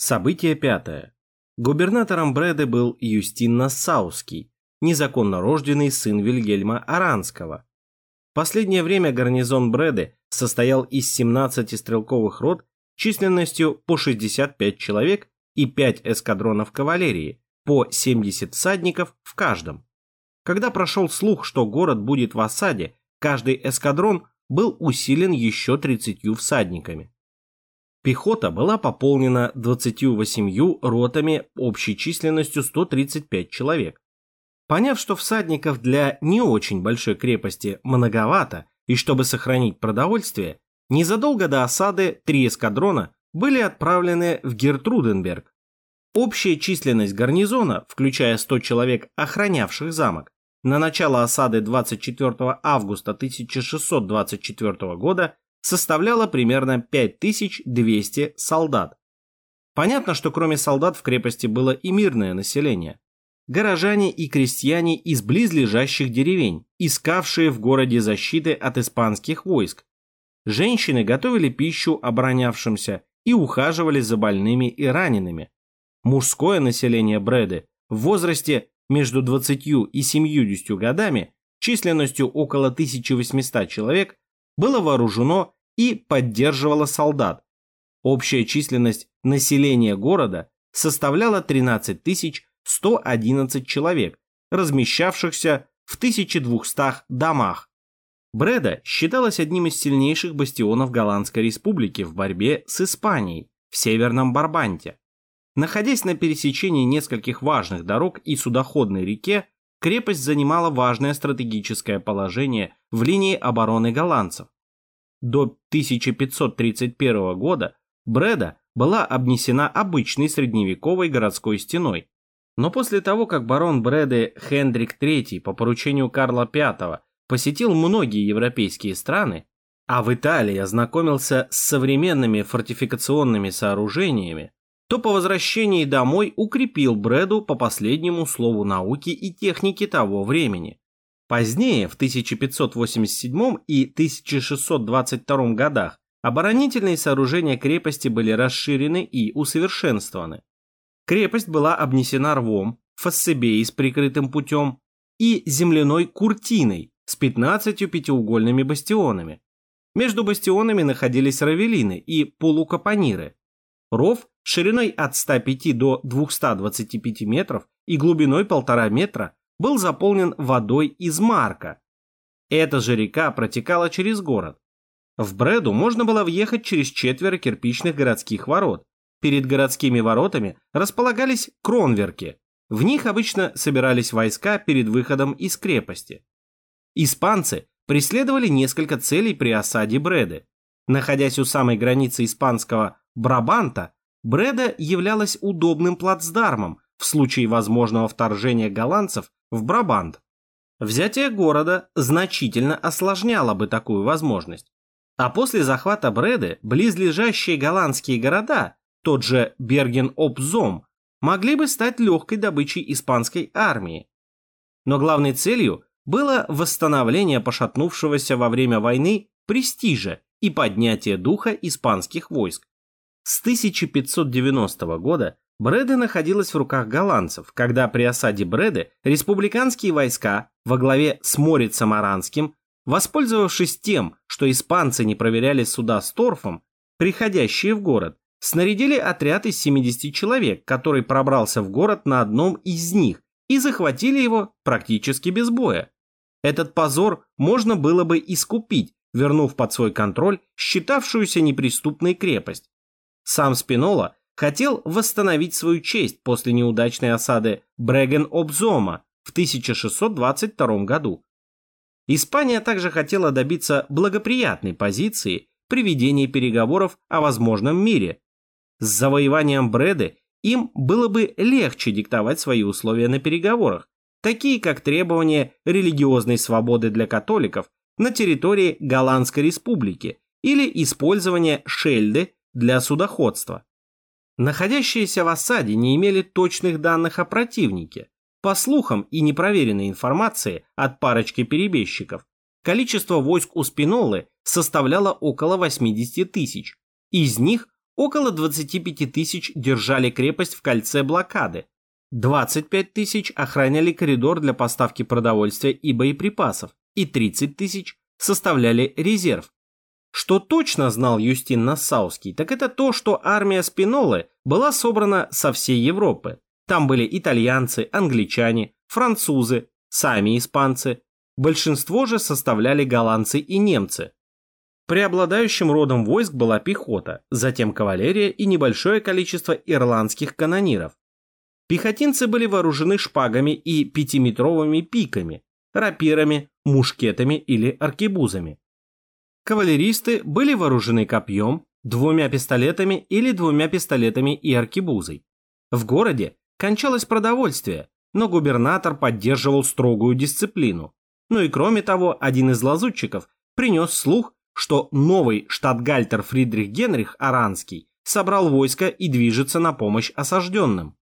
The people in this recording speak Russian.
Событие пятое. Губернатором Бреды был Юстин Нассауский, незаконно рожденный сын Вильгельма Аранского. В последнее время гарнизон Бреды состоял из 17 стрелковых рот численностью по 65 человек и 5 эскадронов кавалерии, по 70 всадников в каждом. Когда прошел слух, что город будет в осаде, каждый эскадрон был усилен еще 30 всадниками. Пехота была пополнена 28 ротами общей численностью 135 человек. Поняв, что всадников для не очень большой крепости многовато, и чтобы сохранить продовольствие, незадолго до осады три эскадрона были отправлены в Гертруденберг. Общая численность гарнизона, включая 100 человек, охранявших замок, на начало осады 24 августа 1624 года составляла примерно 5200 солдат. Понятно, что кроме солдат в крепости было и мирное население. Горожане и крестьяне из близлежащих деревень, искавшие в городе защиты от испанских войск. Женщины готовили пищу оборонявшимся и ухаживали за больными и ранеными. Мужское население Бреды в возрасте между 20 и 70 годами численностью около 1800 человек было вооружено и поддерживало солдат. Общая численность населения города составляла 13 111 человек, размещавшихся в 1200 домах. Бреда считалась одним из сильнейших бастионов Голландской республики в борьбе с Испанией в Северном Барбанте. Находясь на пересечении нескольких важных дорог и судоходной реке, крепость занимала важное стратегическое положение в линии обороны голландцев. До 1531 года Бреда была обнесена обычной средневековой городской стеной. Но после того, как барон Бреды Хендрик III по поручению Карла V посетил многие европейские страны, а в Италии ознакомился с современными фортификационными сооружениями, то по возвращении домой укрепил Бреду по последнему слову науки и техники того времени. Позднее, в 1587 и 1622 годах, оборонительные сооружения крепости были расширены и усовершенствованы. Крепость была обнесена рвом, фассебеей с прикрытым путем и земляной куртиной с 15 пятиугольными бастионами. Между бастионами находились равелины и полукапониры. Ров шириной от 105 до 225 метров и глубиной полтора метра был заполнен водой из Марка. Эта же река протекала через город. В Бреду можно было въехать через четверо кирпичных городских ворот. Перед городскими воротами располагались кронверки. В них обычно собирались войска перед выходом из крепости. Испанцы преследовали несколько целей при осаде Бреды. Находясь у самой границы испанского Брабанта, Бреда являлась удобным плацдармом в случае возможного вторжения голландцев в Брабант. Взятие города значительно осложняло бы такую возможность. А после захвата Бреды близлежащие голландские города, тот же Берген-Оп-Зом, могли бы стать легкой добычей испанской армии. Но главной целью было восстановление пошатнувшегося во время войны престижа и поднятие духа испанских войск. С 1590 года Бреды находилась в руках голландцев, когда при осаде Бреды республиканские войска во главе с Морицем Аранским, воспользовавшись тем, что испанцы не проверяли суда с торфом, приходящие в город, снарядили отряд из 70 человек, который пробрался в город на одном из них и захватили его практически без боя. Этот позор можно было бы искупить, вернув под свой контроль считавшуюся неприступной крепость. Сам Спинола хотел восстановить свою честь после неудачной осады Бреген-Обзома в 1622 году. Испания также хотела добиться благоприятной позиции при ведении переговоров о возможном мире. С завоеванием Бреды им было бы легче диктовать свои условия на переговорах, такие как требование религиозной свободы для католиков на территории Голландской республики или использование шельды для судоходства. Находящиеся в осаде не имели точных данных о противнике. По слухам и непроверенной информации от парочки перебежчиков, количество войск у Спинолы составляло около 80 тысяч. Из них Около 25 тысяч держали крепость в кольце блокады. 25 тысяч охраняли коридор для поставки продовольствия и боеприпасов, и 30 тысяч составляли резерв. Что точно знал Юстин Нассауский, так это то, что армия Спинолы была собрана со всей Европы. Там были итальянцы, англичане, французы, сами испанцы. Большинство же составляли голландцы и немцы. Преобладающим родом войск была пехота, затем кавалерия и небольшое количество ирландских канониров. Пехотинцы были вооружены шпагами и пятиметровыми пиками, рапирами, мушкетами или аркебузами. Кавалеристы были вооружены копьем, двумя пистолетами или двумя пистолетами и аркебузой. В городе кончалось продовольствие, но губернатор поддерживал строгую дисциплину. Ну и кроме того, один из лазутчиков принес слух, что новый штатгальтер Фридрих Генрих Аранский собрал войско и движется на помощь осажденным.